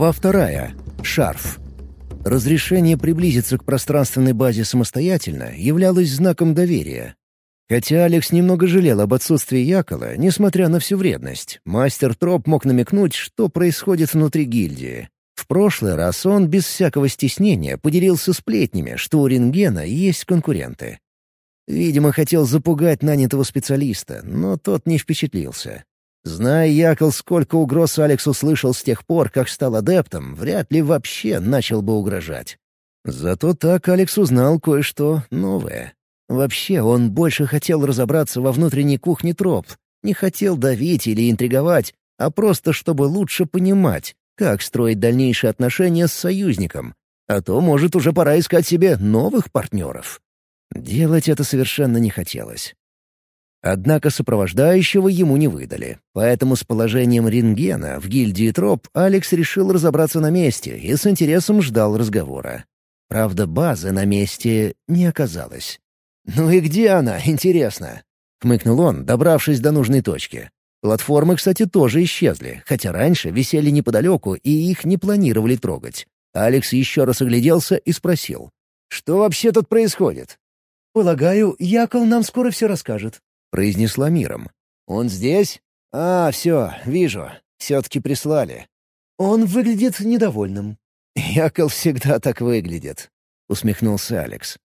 Глава вторая. Шарф. Разрешение приблизиться к пространственной базе самостоятельно являлось знаком доверия. Хотя Алекс немного жалел об отсутствии Якола, несмотря на всю вредность, мастер Троп мог намекнуть, что происходит внутри гильдии. В прошлый раз он без всякого стеснения поделился сплетнями, что у рентгена есть конкуренты. Видимо, хотел запугать нанятого специалиста, но тот не впечатлился. Зная Якол, сколько угроз Алекс услышал с тех пор, как стал адептом, вряд ли вообще начал бы угрожать. Зато так Алекс узнал кое-что новое. Вообще, он больше хотел разобраться во внутренней кухне троп, не хотел давить или интриговать, а просто чтобы лучше понимать, как строить дальнейшие отношения с союзником. А то, может, уже пора искать себе новых партнеров. Делать это совершенно не хотелось. Однако сопровождающего ему не выдали, поэтому с положением рентгена в гильдии троп Алекс решил разобраться на месте и с интересом ждал разговора. Правда, базы на месте не оказалось. «Ну и где она, интересно?» — хмыкнул он, добравшись до нужной точки. Платформы, кстати, тоже исчезли, хотя раньше висели неподалеку и их не планировали трогать. Алекс еще раз огляделся и спросил. «Что вообще тут происходит?» «Полагаю, Якол нам скоро все расскажет», — произнесла миром. «Он здесь? А, все, вижу. Все-таки прислали». «Он выглядит недовольным». «Якол всегда так выглядит», — усмехнулся Алекс.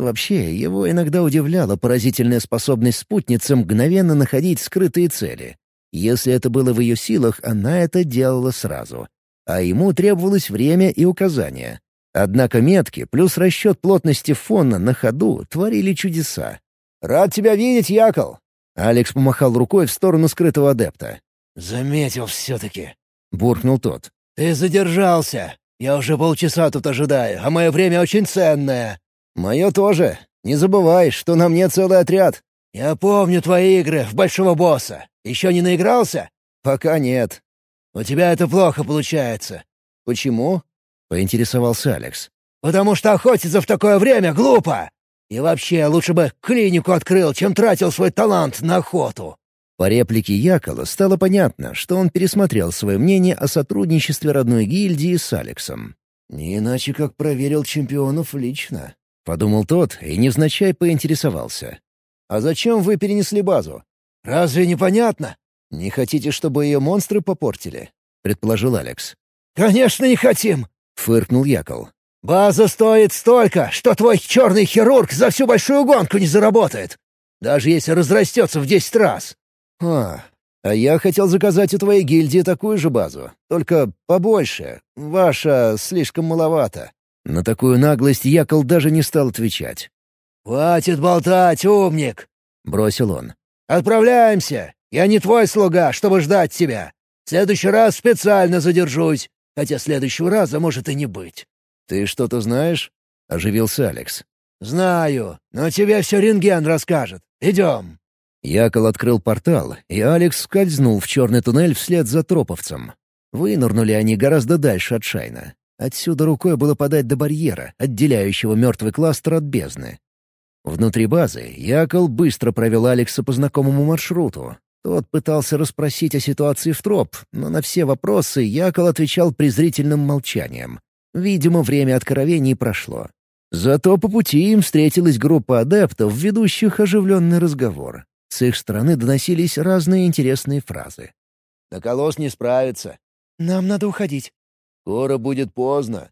Вообще, его иногда удивляла поразительная способность спутницы мгновенно находить скрытые цели. Если это было в ее силах, она это делала сразу. А ему требовалось время и указания. Однако метки плюс расчет плотности фона на ходу творили чудеса. «Рад тебя видеть, Якол!» Алекс помахал рукой в сторону скрытого адепта. «Заметил все-таки», — буркнул тот. «Ты задержался. Я уже полчаса тут ожидаю, а мое время очень ценное». «Мое тоже. Не забывай, что на мне целый отряд». «Я помню твои игры в Большого Босса. Еще не наигрался?» «Пока нет». «У тебя это плохо получается». «Почему?» — поинтересовался Алекс. «Потому что охотиться в такое время глупо. И вообще, лучше бы клинику открыл, чем тратил свой талант на охоту». По реплике Якола стало понятно, что он пересмотрел свое мнение о сотрудничестве родной гильдии с Алексом. Не иначе, как проверил чемпионов лично. Подумал тот и невзначай поинтересовался. «А зачем вы перенесли базу?» «Разве непонятно?» «Не хотите, чтобы ее монстры попортили?» — предположил Алекс. «Конечно не хотим!» — фыркнул Якол. База стоит столько, что твой черный хирург за всю большую гонку не заработает. Даже если разрастется в десять раз. А, а я хотел заказать у твоей гильдии такую же базу, только побольше. Ваша слишком маловато. На такую наглость Якол даже не стал отвечать. «Хватит болтать, умник!» — бросил он. «Отправляемся! Я не твой слуга, чтобы ждать тебя. В следующий раз специально задержусь, хотя следующего раза может и не быть. «Ты что-то знаешь?» — оживился Алекс. «Знаю, но тебе все рентген расскажет. Идем». Якол открыл портал, и Алекс скользнул в черный туннель вслед за троповцем. Вынырнули они гораздо дальше от Шайна. Отсюда рукой было подать до барьера, отделяющего мертвый кластер от бездны. Внутри базы Якол быстро провел Алекса по знакомому маршруту. Тот пытался расспросить о ситуации в троп, но на все вопросы Якол отвечал презрительным молчанием. Видимо, время откровений прошло. Зато по пути им встретилась группа адептов, ведущих оживленный разговор. С их стороны доносились разные интересные фразы. «Да колосс не справится». «Нам надо уходить». «Скоро будет поздно».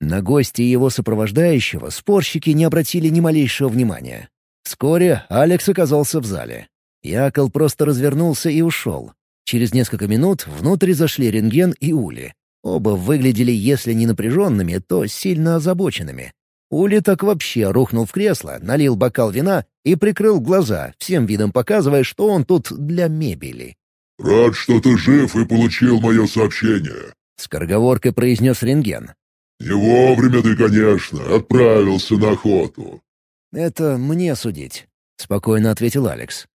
На гости его сопровождающего спорщики не обратили ни малейшего внимания. Вскоре Алекс оказался в зале. Якол просто развернулся и ушел. Через несколько минут внутрь зашли рентген и Ули. Оба выглядели, если не напряженными, то сильно озабоченными. Ули так вообще рухнул в кресло, налил бокал вина и прикрыл глаза, всем видом показывая, что он тут для мебели. «Рад, что ты жив и получил мое сообщение», — скороговоркой произнес рентген. «Не вовремя ты, конечно, отправился на охоту». «Это мне судить», — спокойно ответил Алекс.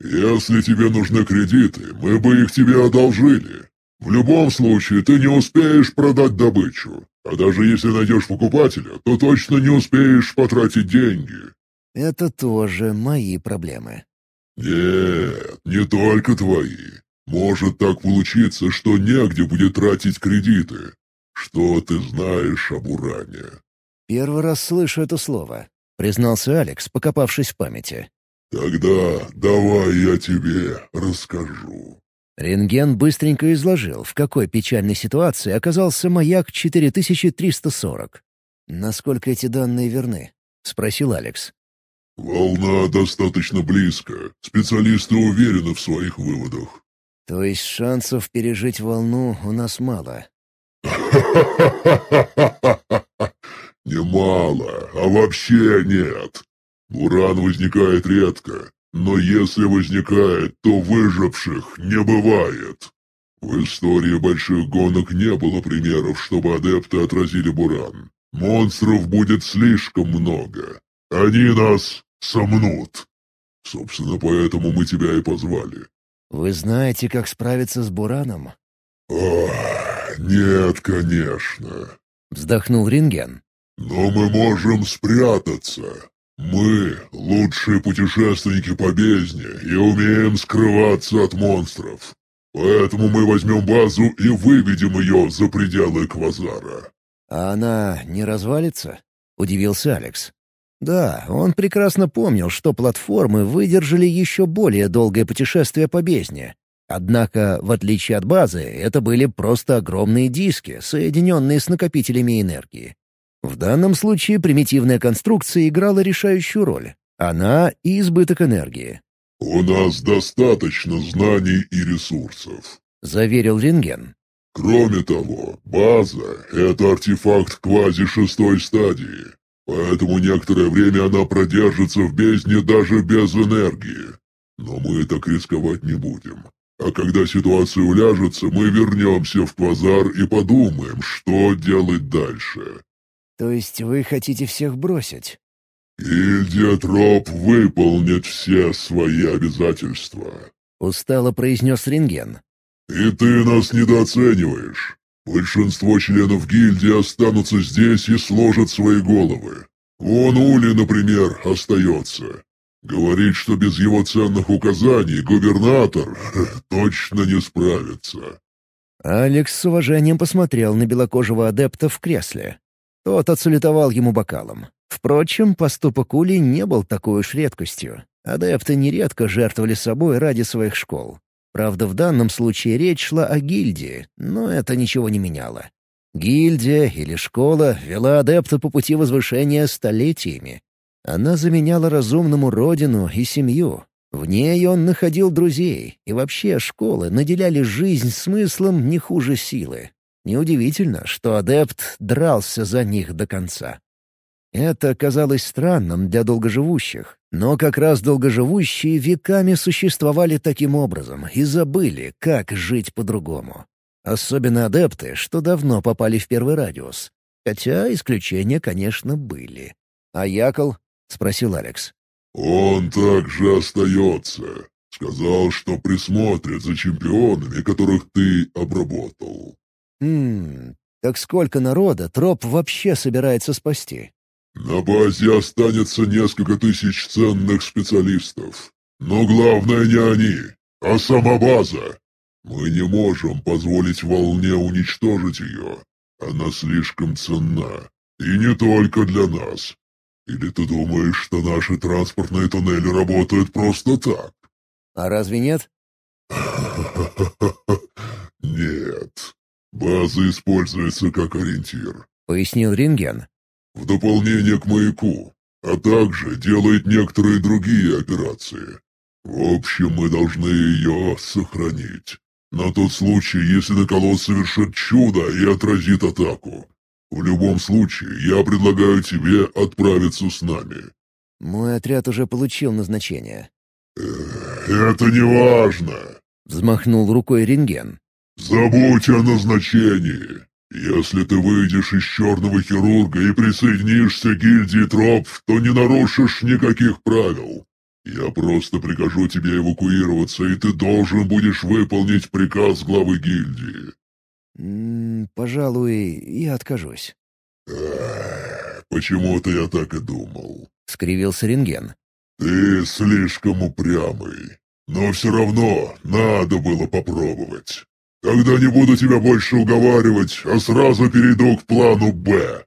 «Если тебе нужны кредиты, мы бы их тебе одолжили. В любом случае, ты не успеешь продать добычу. А даже если найдешь покупателя, то точно не успеешь потратить деньги. Это тоже мои проблемы. Нет, не только твои. Может так получиться, что негде будет тратить кредиты. Что ты знаешь об уране?» «Первый раз слышу это слово», — признался Алекс, покопавшись в памяти. «Тогда давай я тебе расскажу». Рентген быстренько изложил, в какой печальной ситуации оказался маяк 4340. «Насколько эти данные верны?» — спросил Алекс. «Волна достаточно близко. Специалисты уверены в своих выводах». «То есть шансов пережить волну у нас мало?» Немало, а вообще нет. Буран возникает редко, но если возникает, то выживших не бывает. В истории больших гонок не было примеров, чтобы адепты отразили буран. Монстров будет слишком много. Они нас сомнут. Собственно, поэтому мы тебя и позвали. Вы знаете, как справиться с бураном? Ох, нет, конечно. Вздохнул рентген. Но мы можем спрятаться. Мы — лучшие путешественники по бездне и умеем скрываться от монстров. Поэтому мы возьмем базу и выведем ее за пределы Квазара. «А она не развалится?» — удивился Алекс. Да, он прекрасно помнил, что платформы выдержали еще более долгое путешествие по бездне. Однако, в отличие от базы, это были просто огромные диски, соединенные с накопителями энергии. В данном случае примитивная конструкция играла решающую роль. Она и избыток энергии. «У нас достаточно знаний и ресурсов», — заверил рентген. «Кроме того, база — это артефакт квази шестой стадии, поэтому некоторое время она продержится в бездне даже без энергии. Но мы так рисковать не будем. А когда ситуация уляжется, мы вернемся в квазар и подумаем, что делать дальше». «То есть вы хотите всех бросить?» «Гильдия Троп выполнит все свои обязательства», — устало произнес рентген. «И ты нас недооцениваешь. Большинство членов гильдии останутся здесь и сложат свои головы. Вон Ули, например, остается. Говорит, что без его ценных указаний губернатор точно не справится». Алекс с уважением посмотрел на белокожего адепта в кресле. Тот отсалютовал ему бокалом. Впрочем, поступок Ули не был такой уж редкостью. Адепты нередко жертвовали собой ради своих школ. Правда, в данном случае речь шла о гильдии, но это ничего не меняло. Гильдия или школа вела адепта по пути возвышения столетиями. Она заменяла разумному родину и семью. В ней он находил друзей, и вообще школы наделяли жизнь смыслом не хуже силы. Неудивительно, что адепт дрался за них до конца. Это казалось странным для долгоживущих, но как раз долгоживущие веками существовали таким образом и забыли, как жить по-другому. Особенно адепты, что давно попали в первый радиус. Хотя исключения, конечно, были. «А Якол?» — спросил Алекс. «Он также остается. Сказал, что присмотрит за чемпионами, которых ты обработал». «Хм, так сколько народа троп вообще собирается спасти?» «На базе останется несколько тысяч ценных специалистов. Но главное не они, а сама база. Мы не можем позволить волне уничтожить ее. Она слишком ценна. И не только для нас. Или ты думаешь, что наши транспортные туннели работают просто так?» «А разве нет?» «Нет. «База используется как ориентир», — пояснил рентген. «В дополнение к маяку, а также делает некоторые другие операции. В общем, мы должны ее сохранить. На тот случай, если Наколос совершит чудо и отразит атаку. В любом случае, я предлагаю тебе отправиться с нами». «Мой отряд уже получил назначение». «Это не важно», — взмахнул рукой рентген. «Забудь о назначении. Если ты выйдешь из черного хирурга и присоединишься к гильдии троп, то не нарушишь никаких правил. Я просто прикажу тебе эвакуироваться, и ты должен будешь выполнить приказ главы гильдии». М -м, «Пожалуй, я откажусь». «Почему-то я так и думал», — скривился рентген. «Ты слишком упрямый. Но все равно надо было попробовать. Тогда не буду тебя больше уговаривать, а сразу перейду к плану «Б».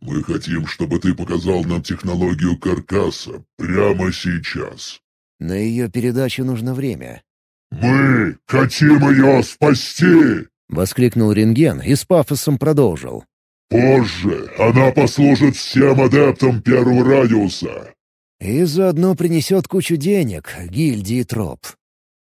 Мы хотим, чтобы ты показал нам технологию каркаса прямо сейчас. На ее передачу нужно время. «Мы хотим ее спасти!» — воскликнул рентген и с пафосом продолжил. «Позже она послужит всем адептам первого радиуса!» «И заодно принесет кучу денег гильдии троп».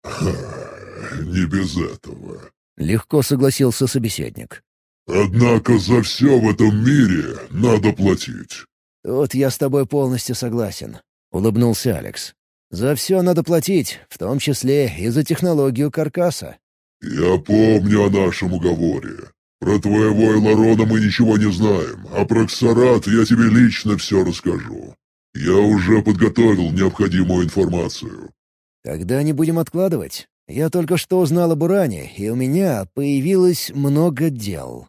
«Не без этого», — легко согласился собеседник. Однако за все в этом мире надо платить. «Тут я с тобой полностью согласен», — улыбнулся Алекс. «За все надо платить, в том числе и за технологию каркаса». «Я помню о нашем уговоре. Про твоего Эларона мы ничего не знаем, а про Ксарат я тебе лично все расскажу. Я уже подготовил необходимую информацию». «Тогда не будем откладывать. Я только что узнал об Уране, и у меня появилось много дел».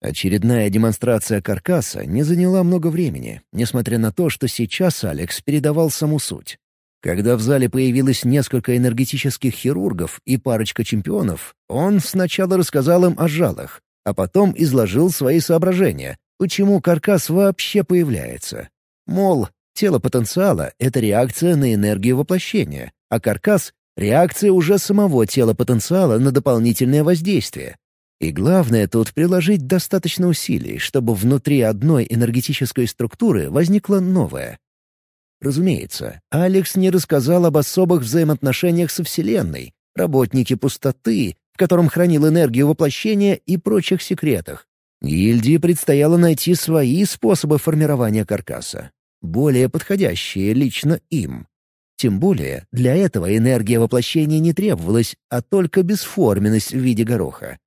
Очередная демонстрация каркаса не заняла много времени, несмотря на то, что сейчас Алекс передавал саму суть. Когда в зале появилось несколько энергетических хирургов и парочка чемпионов, он сначала рассказал им о жалах, а потом изложил свои соображения, почему каркас вообще появляется. Мол, тело потенциала — это реакция на энергию воплощения, а каркас — реакция уже самого тела потенциала на дополнительное воздействие. И главное тут приложить достаточно усилий, чтобы внутри одной энергетической структуры возникла новая. Разумеется, Алекс не рассказал об особых взаимоотношениях со Вселенной, работнике пустоты, в котором хранил энергию воплощения и прочих секретах. Гильдии предстояло найти свои способы формирования каркаса, более подходящие лично им. Тем более, для этого энергия воплощения не требовалась, а только бесформенность в виде гороха.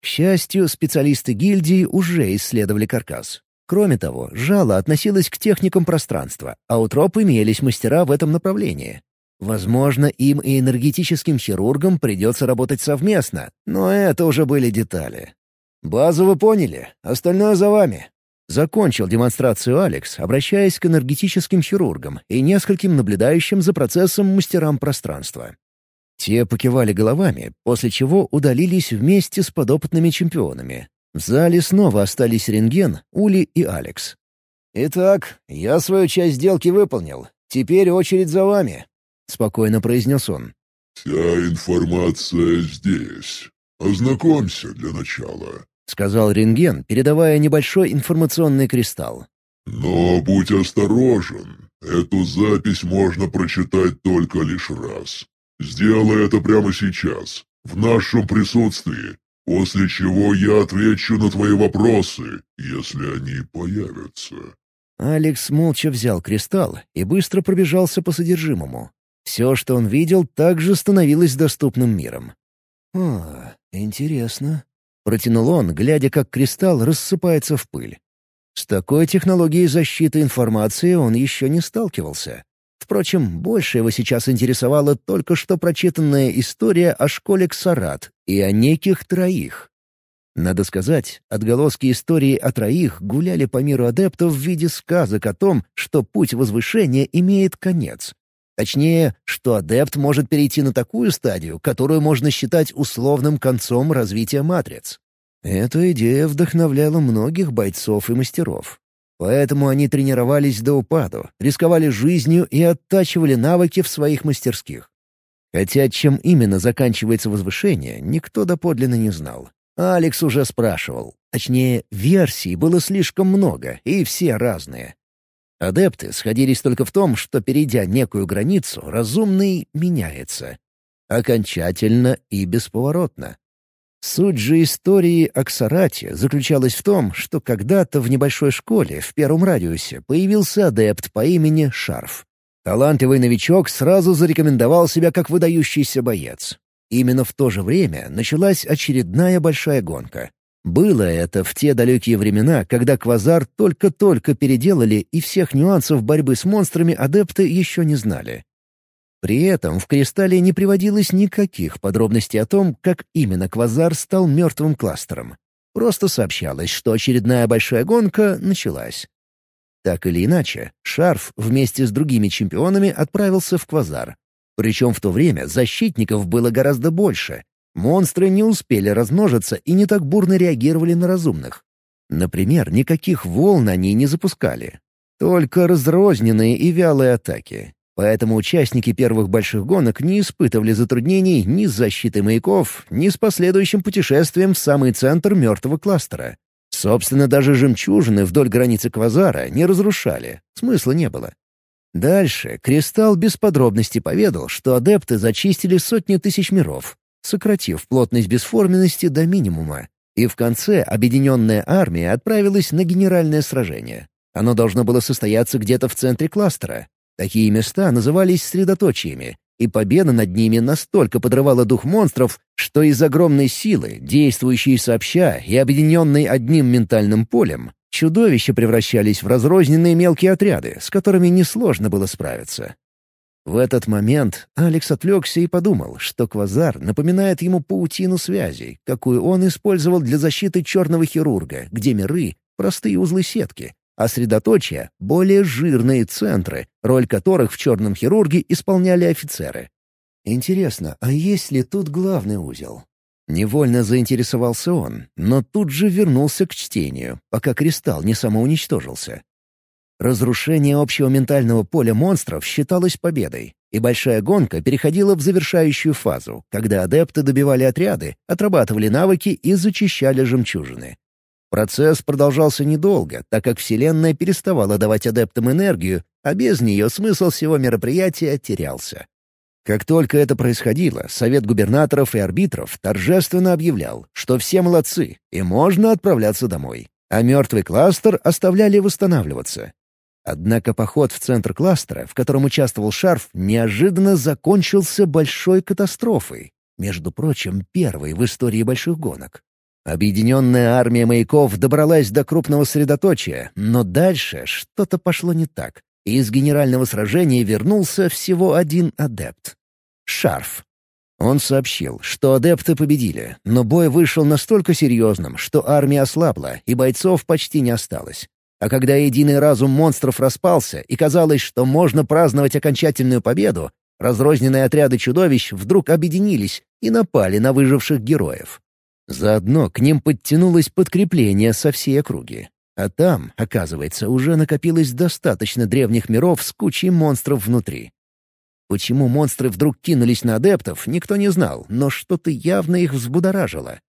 К счастью, специалисты гильдии уже исследовали каркас. Кроме того, жало относилось к техникам пространства, а у троп имелись мастера в этом направлении. Возможно, им и энергетическим хирургам придется работать совместно, но это уже были детали. «Базу вы поняли, остальное за вами», Закончил демонстрацию Алекс, обращаясь к энергетическим хирургам и нескольким наблюдающим за процессом мастерам пространства. Те покивали головами, после чего удалились вместе с подопытными чемпионами. В зале снова остались Рентген, Ули и Алекс. «Итак, я свою часть сделки выполнил. Теперь очередь за вами», — спокойно произнес он. «Вся информация здесь. Ознакомься для начала», — сказал Рентген, передавая небольшой информационный кристалл. «Но будь осторожен. Эту запись можно прочитать только лишь раз. Сделай это прямо сейчас, в нашем присутствии, после чего я отвечу на твои вопросы, если они появятся». Алекс молча взял кристалл и быстро пробежался по содержимому. Все, что он видел, также становилось доступным миром. «О, интересно», — протянул он, глядя, как кристалл рассыпается в пыль. С такой технологией защиты информации он еще не сталкивался. Впрочем, больше его сейчас интересовала только что прочитанная история о школе Ксарат и о неких троих. Надо сказать, отголоски истории о троих гуляли по миру адептов в виде сказок о том, что путь возвышения имеет конец. Точнее, что адепт может перейти на такую стадию, которую можно считать условным концом развития матриц. Эта идея вдохновляла многих бойцов и мастеров. Поэтому они тренировались до упаду, рисковали жизнью и оттачивали навыки в своих мастерских. Хотя чем именно заканчивается возвышение, никто доподлинно не знал. Алекс уже спрашивал. Точнее, версий было слишком много, и все разные. Адепты сходились только в том, что, перейдя некую границу, разумный меняется. Окончательно и бесповоротно. Суть же истории о Ксарате заключалась в том, что когда-то в небольшой школе в первом радиусе появился адепт по имени Шарф. Талантливый новичок сразу зарекомендовал себя как выдающийся боец. Именно в то же время началась очередная большая гонка. Было это в те далекие времена, когда Квазар только-только переделали и всех нюансов борьбы с монстрами адепты еще не знали. При этом в «Кристалле» не приводилось никаких подробностей о том, как именно Квазар стал мертвым кластером. Просто сообщалось, что очередная большая гонка началась. Так или иначе, Шарф вместе с другими чемпионами отправился в Квазар. Причем в то время защитников было гораздо больше. Монстры не успели размножиться и не так бурно реагировали на разумных. Например, никаких волн они не запускали. Только разрозненные и вялые атаки. Поэтому участники первых больших гонок не испытывали затруднений ни с защитой маяков, ни с последующим путешествием в самый центр мертвого кластера. Собственно, даже жемчужины вдоль границы квазара не разрушали, смысла не было. Дальше Кристалл без подробностей поведал, что адепты зачистили сотни тысяч миров, сократив плотность бесформенности до минимума, и в конце объединенная армия отправилась на генеральное сражение. Оно должно было состояться где-то в центре кластера. Такие места назывались средоточиями, и победа над ними настолько подрывала дух монстров, что из огромной силы, действующей сообща и объединенной одним ментальным полем, чудовища превращались в разрозненные мелкие отряды, с которыми несложно было справиться. В этот момент Алекс отвлекся и подумал, что квазар напоминает ему паутину связей, какую он использовал для защиты черного хирурга, где миры — простые узлы сетки, а средоточия — более жирные центры, роль которых в «Черном хирурге» исполняли офицеры. Интересно, а есть ли тут главный узел? Невольно заинтересовался он, но тут же вернулся к чтению, пока кристалл не самоуничтожился. Разрушение общего ментального поля монстров считалось победой, и большая гонка переходила в завершающую фазу, когда адепты добивали отряды, отрабатывали навыки и зачищали жемчужины. Процесс продолжался недолго, так как Вселенная переставала давать адептам энергию, а без нее смысл всего мероприятия терялся. Как только это происходило, Совет губернаторов и арбитров торжественно объявлял, что все молодцы и можно отправляться домой, а мертвый кластер оставляли восстанавливаться. Однако поход в центр кластера, в котором участвовал Шарф, неожиданно закончился большой катастрофой, между прочим, первой в истории больших гонок. Объединенная армия маяков добралась до крупного средоточия, но дальше что-то пошло не так, и из генерального сражения вернулся всего один адепт — Шарф. Он сообщил, что адепты победили, но бой вышел настолько серьезным, что армия ослабла, и бойцов почти не осталось. А когда единый разум монстров распался, и казалось, что можно праздновать окончательную победу, разрозненные отряды чудовищ вдруг объединились и напали на выживших героев. Заодно к ним подтянулось подкрепление со всей округи. А там, оказывается, уже накопилось достаточно древних миров с кучей монстров внутри. Почему монстры вдруг кинулись на адептов, никто не знал, но что-то явно их взбудоражило.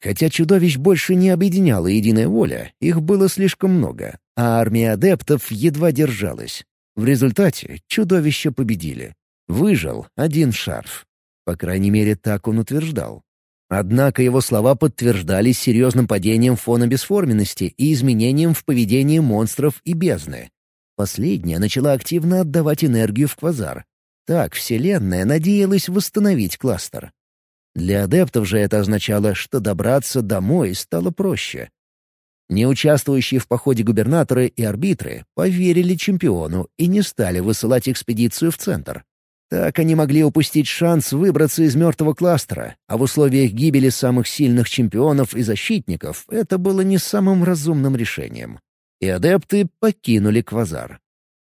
Хотя чудовищ больше не объединяла единая воля, их было слишком много, а армия адептов едва держалась. В результате чудовища победили. Выжил один шарф. По крайней мере, так он утверждал. Однако его слова подтверждались серьезным падением фона бесформенности и изменением в поведении монстров и бездны. Последняя начала активно отдавать энергию в квазар. Так Вселенная надеялась восстановить кластер. Для адептов же это означало, что добраться домой стало проще. Не участвующие в походе губернаторы и арбитры поверили чемпиону и не стали высылать экспедицию в центр. Так они могли упустить шанс выбраться из мертвого кластера, а в условиях гибели самых сильных чемпионов и защитников это было не самым разумным решением. И адепты покинули квазар.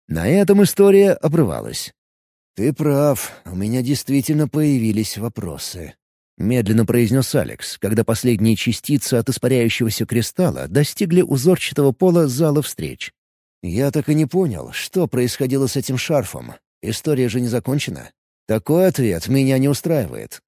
На этом история обрывалась. «Ты прав, у меня действительно появились вопросы», — медленно произнес Алекс, когда последние частицы от испаряющегося кристалла достигли узорчатого пола зала встреч. «Я так и не понял, что происходило с этим шарфом. История же не закончена. Такой ответ меня не устраивает.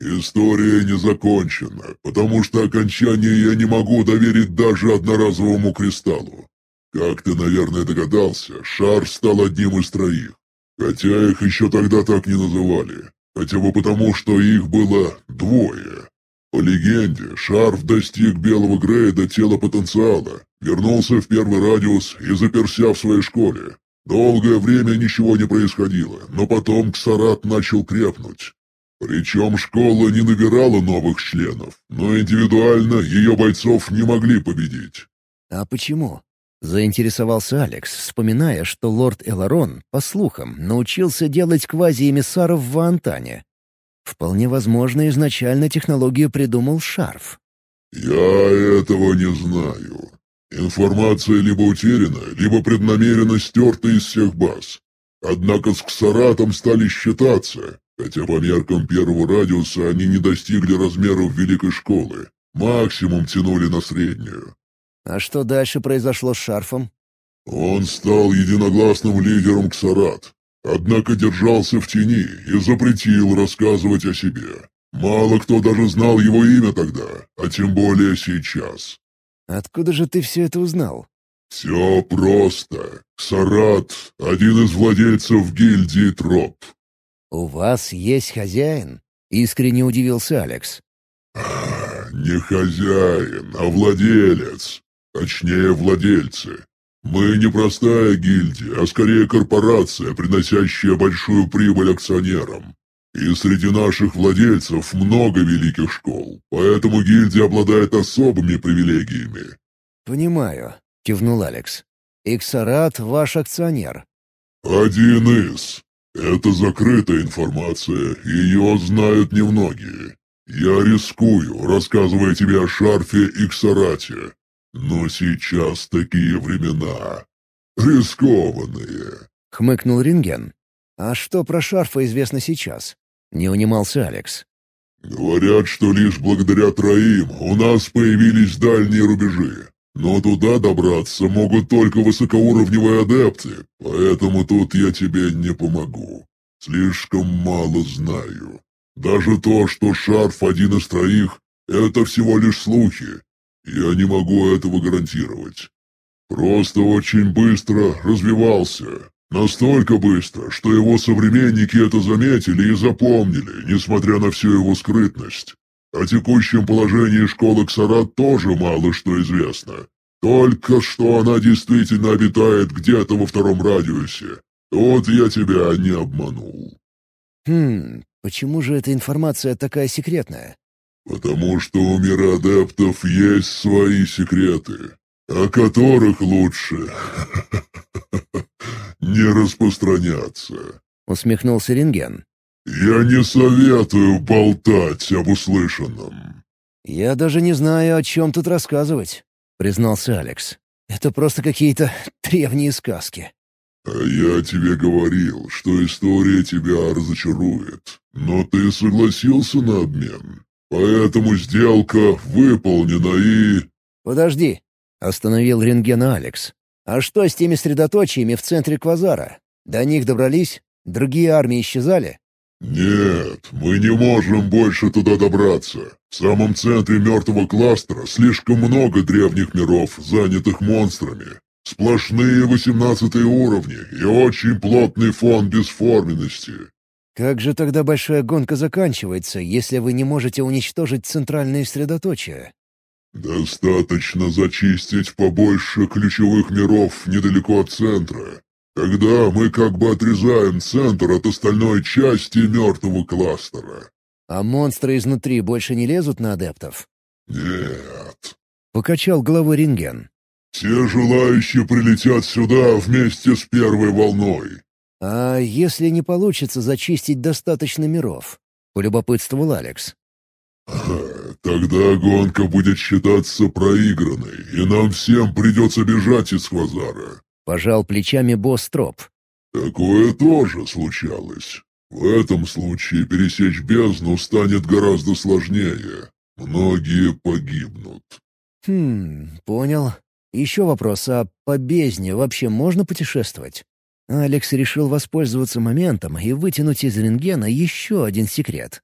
«История не закончена, потому что окончание я не могу доверить даже одноразовому кристаллу. Как ты, наверное, догадался, шар стал одним из троих. Хотя их еще тогда так не называли. Хотя бы потому, что их было двое. По легенде, Шарф достиг белого грейда тела потенциала, вернулся в первый радиус и заперся в своей школе. Долгое время ничего не происходило, но потом Ксарат начал крепнуть. Причем школа не набирала новых членов, но индивидуально ее бойцов не могли победить. «А почему?» — заинтересовался Алекс, вспоминая, что лорд Эларон, по слухам, научился делать квази-эмиссаров в Вантане. Вполне возможно, изначально технологию придумал Шарф. «Я этого не знаю. Информация либо утеряна, либо преднамеренно стерта из всех баз. Однако с Ксаратом стали считаться, хотя по меркам первого радиуса они не достигли размеров великой школы. Максимум тянули на среднюю. А что дальше произошло с шарфом? Он стал единогласным лидером Ксарат, однако держался в тени и запретил рассказывать о себе. Мало кто даже знал его имя тогда, а тем более сейчас. Откуда же ты все это узнал? Все просто. Ксарат — один из владельцев гильдии Троп. У вас есть хозяин? Искренне удивился Алекс. А, не хозяин, а владелец. Точнее, владельцы. Мы не простая гильдия, а скорее корпорация, приносящая большую прибыль акционерам. И среди наших владельцев много великих школ, поэтому гильдия обладает особыми привилегиями». «Понимаю», — кивнул Алекс. «Иксарат — ваш акционер». «Один из. Это закрытая информация, ее знают немногие. Я рискую, рассказывая тебе о шарфе Иксарате. Но сейчас такие времена. Рискованные. Хмыкнул Ринген. А что про шарфа известно сейчас? Не унимался Алекс. Говорят, что лишь благодаря троим у нас появились дальние рубежи. Но туда добраться могут только высокоуровневые адепты, поэтому тут я тебе не помогу. Слишком мало знаю. Даже то, что шарф один из троих, это всего лишь слухи. Я не могу этого гарантировать. Просто очень быстро развивался. Настолько быстро, что его современники это заметили и запомнили, несмотря на всю его скрытность. О текущем положении школы Ксарат тоже мало что известно. Только что она действительно обитает где-то во втором радиусе. Вот я тебя не обманул. Хм, почему же эта информация такая секретная? Потому что у мира адептов есть свои секреты, о которых лучше не распространяться. Усмехнулся Рентген. Я не советую болтать об услышанном. Я даже не знаю, о чем тут рассказывать, признался Алекс. Это просто какие-то древние сказки. А я тебе говорил, что история тебя разочарует. Но ты согласился на обмен. Поэтому сделка выполнена и...» «Подожди», — остановил рентгена Алекс. «А что с теми средоточиями в центре Квазара? До них добрались? Другие армии исчезали?» «Нет, мы не можем больше туда добраться. В самом центре мертвого кластера слишком много древних миров, занятых монстрами. Сплошные восемнадцатые уровни и очень плотный фон бесформенности. Как же тогда большая гонка заканчивается, если вы не можете уничтожить центральные средоточия? Достаточно зачистить побольше ключевых миров недалеко от центра. Тогда мы как бы отрезаем центр от остальной части мертвого кластера. А монстры изнутри больше не лезут на адептов? Нет. Покачал головой рентген. Все желающие прилетят сюда вместе с первой волной. «А если не получится зачистить достаточно миров?» — полюбопытствовал Алекс. «Тогда гонка будет считаться проигранной, и нам всем придется бежать из Хвазара», — пожал плечами босс Троп. «Такое тоже случалось. В этом случае пересечь бездну станет гораздо сложнее. Многие погибнут». «Хм, понял. Еще вопрос, а по бездне вообще можно путешествовать?» Алекс решил воспользоваться моментом и вытянуть из рентгена еще один секрет.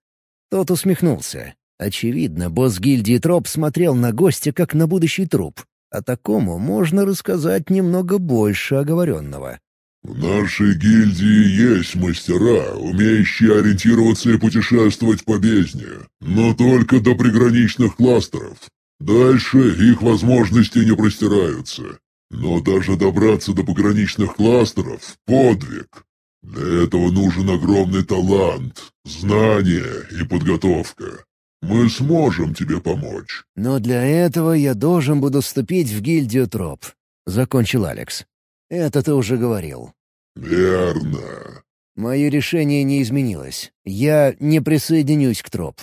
Тот усмехнулся. Очевидно, босс гильдии Троп смотрел на гостя как на будущий труп. А такому можно рассказать немного больше оговоренного. «В нашей гильдии есть мастера, умеющие ориентироваться и путешествовать по бездне, но только до приграничных кластеров. Дальше их возможности не простираются. Но даже добраться до пограничных кластеров — подвиг. Для этого нужен огромный талант, знания и подготовка. Мы сможем тебе помочь. Но для этого я должен буду вступить в гильдию Троп. Закончил Алекс. Это ты уже говорил. Верно. Мое решение не изменилось. Я не присоединюсь к Троп.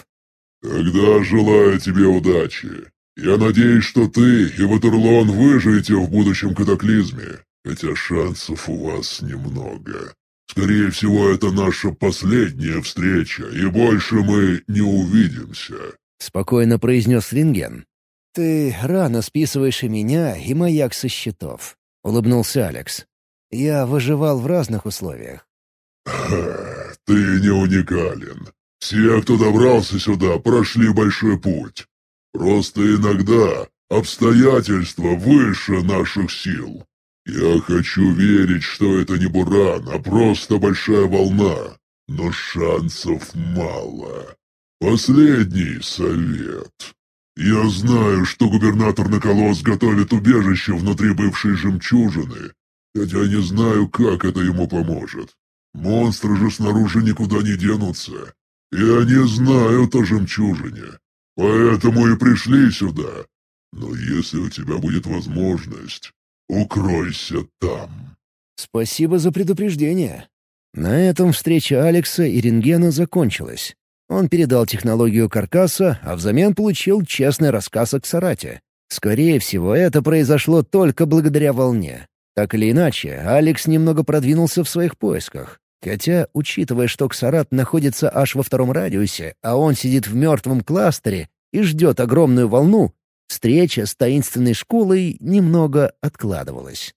Тогда желаю тебе удачи. Я надеюсь, что ты и Ватерлон выживете в будущем катаклизме, хотя шансов у вас немного. Скорее всего, это наша последняя встреча, и больше мы не увидимся», — спокойно произнес рентген. «Ты рано списываешь и меня, и маяк со счетов», — улыбнулся Алекс. «Я выживал в разных условиях». «Ты не уникален. Все, кто добрался сюда, прошли большой путь. Просто иногда обстоятельства выше наших сил. Я хочу верить, что это не буран, а просто большая волна, но шансов мало. Последний совет. Я знаю, что губернатор Наколос готовит убежище внутри бывшей жемчужины, хотя не знаю, как это ему поможет. Монстры же снаружи никуда не денутся, и они знают о жемчужине, поэтому и пришли сюда. Но если у тебя будет возможность, укройся там. Спасибо за предупреждение. На этом встреча Алекса и рентгена закончилась. Он передал технологию каркаса, а взамен получил честный рассказ о Ксарате. Скорее всего, это произошло только благодаря волне. Так или иначе, Алекс немного продвинулся в своих поисках. Хотя, учитывая, что Ксарат находится аж во втором радиусе, а он сидит в мертвом кластере и ждет огромную волну, встреча с таинственной школой немного откладывалась.